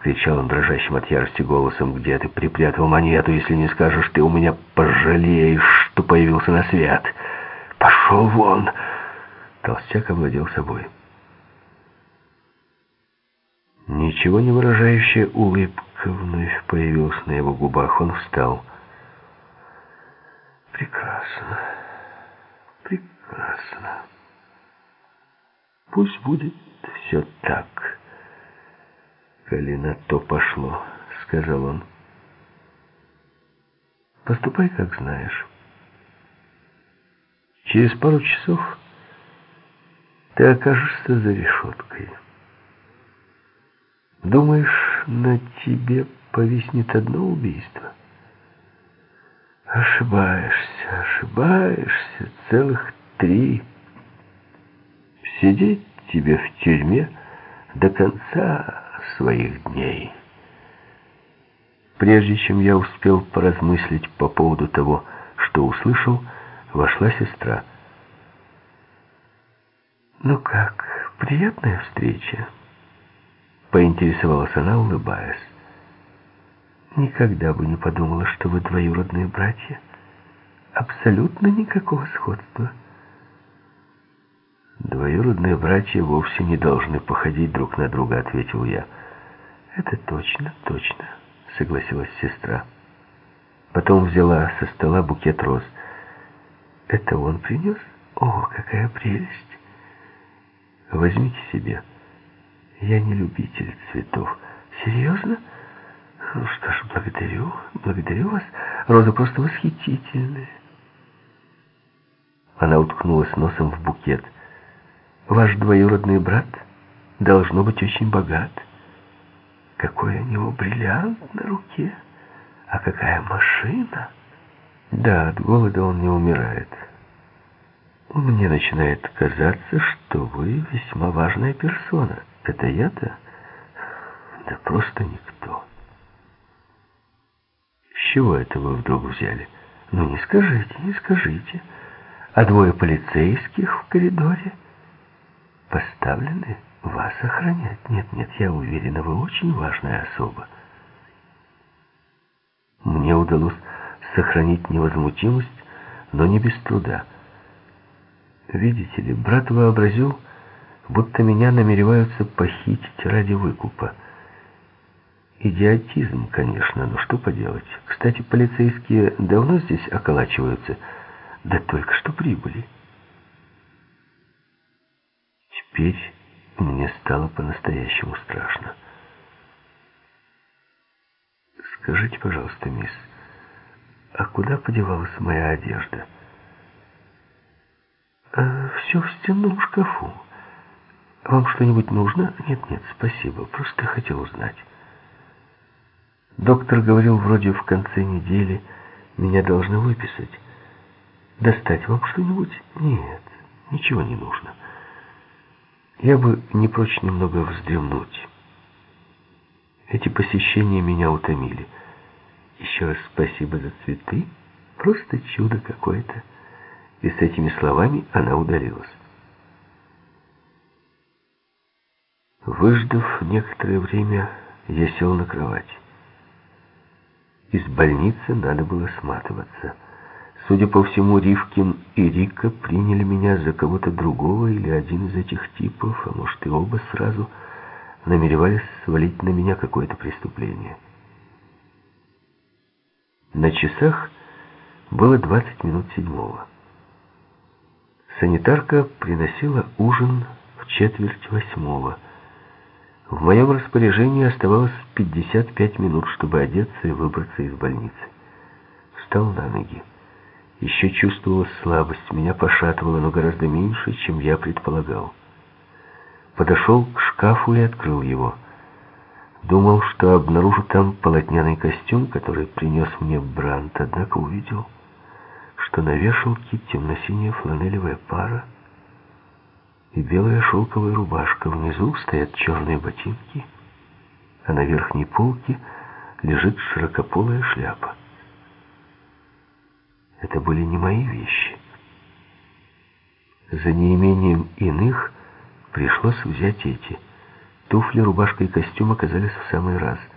вскричал он дрожащим от ярости голосом. «Где ты припрятал монету, если не скажешь, ты у меня пожалеешь, что появился на свет? Пошел вон!» Толстяк овладел собой. Ничего не выражающая улыбка вновь появилась на его губах. Он встал. «Прекрасно, прекрасно. Пусть будет все так». «Коли на то пошло», — сказал он. «Поступай, как знаешь. Через пару часов ты окажешься за решеткой. Думаешь, на тебе повиснет одно убийство?» Ошибаешься, ошибаешься, целых три. Сидеть тебе в тюрьме до конца своих дней. Прежде чем я успел поразмыслить по поводу того, что услышал, вошла сестра. «Ну как, приятная встреча?» Поинтересовалась она, улыбаясь. «Никогда бы не подумала, что вы двоюродные братья. Абсолютно никакого сходства». «Двоюродные братья вовсе не должны походить друг на друга», — ответил я. «Это точно, точно», — согласилась сестра. Потом взяла со стола букет роз. «Это он принес? О, какая прелесть! Возьмите себе. Я не любитель цветов. Серьезно? Ну что ж, благодарю, благодарю вас. Роза просто восхитительная». Она уткнулась носом в букет — Ваш двоюродный брат должно быть очень богат. Какой у него бриллиант на руке, а какая машина. Да, от голода он не умирает. Мне начинает казаться, что вы весьма важная персона. Это я-то? Да просто никто. С чего это вы вдруг взяли? Ну, не скажите, не скажите. А двое полицейских в коридоре? Поставлены вас охранять. Нет, нет, я уверена, вы очень важная особа. Мне удалось сохранить невозмутимость, но не без труда. Видите ли, брат вообразил, будто меня намереваются похитить ради выкупа. Идиотизм, конечно, но что поделать. Кстати, полицейские давно здесь околачиваются, да только что прибыли. Теперь мне стало по-настоящему страшно. Скажите, пожалуйста, мисс, а куда подевалась моя одежда? А, все в стенном шкафу. Вам что-нибудь нужно? Нет, нет, спасибо, просто хотел узнать. Доктор говорил, вроде в конце недели меня должны выписать. Достать вам что-нибудь? Нет, ничего не нужно. Я бы не прочь немного вздремнуть. Эти посещения меня утомили. Еще раз спасибо за цветы. Просто чудо какое-то. И с этими словами она удалилась. Выждав некоторое время, я сел на кровать. Из больницы надо было сматываться. Судя по всему, Ривкин и Рика приняли меня за кого-то другого или один из этих типов, а может и оба сразу, намеревались свалить на меня какое-то преступление. На часах было 20 минут седьмого. Санитарка приносила ужин в четверть восьмого. В моем распоряжении оставалось 55 минут, чтобы одеться и выбраться из больницы. Встал на ноги. Еще чувствовала слабость, меня пошатывало, но гораздо меньше, чем я предполагал. Подошел к шкафу и открыл его. Думал, что обнаружу там полотняный костюм, который принес мне Брант, однако увидел, что на вешалке темно-синяя фланелевая пара и белая шелковая рубашка. Внизу стоят черные ботинки, а на верхней полке лежит широкополая шляпа. Это были не мои вещи. За неимением иных пришлось взять эти. Туфли, рубашка и костюм оказались в самый раз –